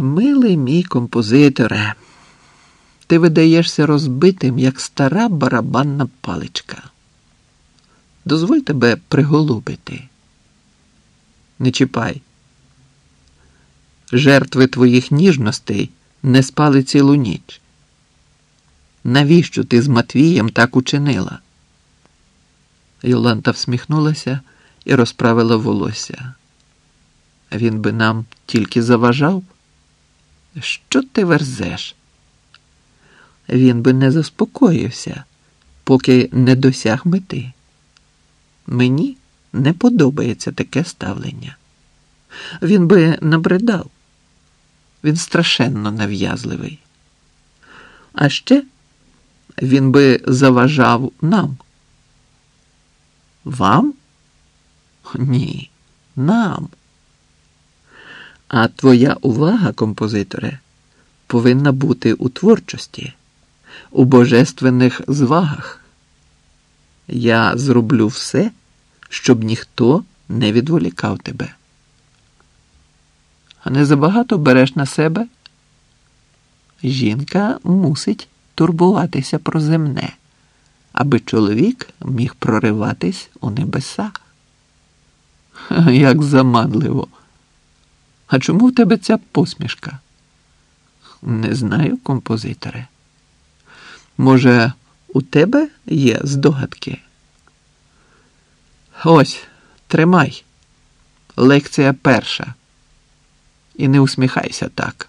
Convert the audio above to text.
Милий мій композиторе, ти видаєшся розбитим, як стара барабанна паличка. Дозволь тебе приголубити. Не чіпай. Жертви твоїх ніжностей не спали цілу ніч. Навіщо ти з Матвієм так учинила? Йоланта всміхнулася і розправила волосся. Він би нам тільки заважав. Що ти верзеш? Він би не заспокоївся, поки не досяг мети. Мені не подобається таке ставлення. Він би набридав. Він страшенно нав'язливий. А ще він би заважав нам. Вам? Ні, нам. А твоя увага, композиторе, повинна бути у творчості, у божественних звагах. Я зроблю все, щоб ніхто не відволікав тебе. А не забагато береш на себе? Жінка мусить турбуватися про земне, аби чоловік міг прориватись у небеса. Як заманливо. А чому в тебе ця посмішка? Не знаю, композиторе. Може, у тебе є здогадки? Ось, тримай. Лекція перша. І не усміхайся так.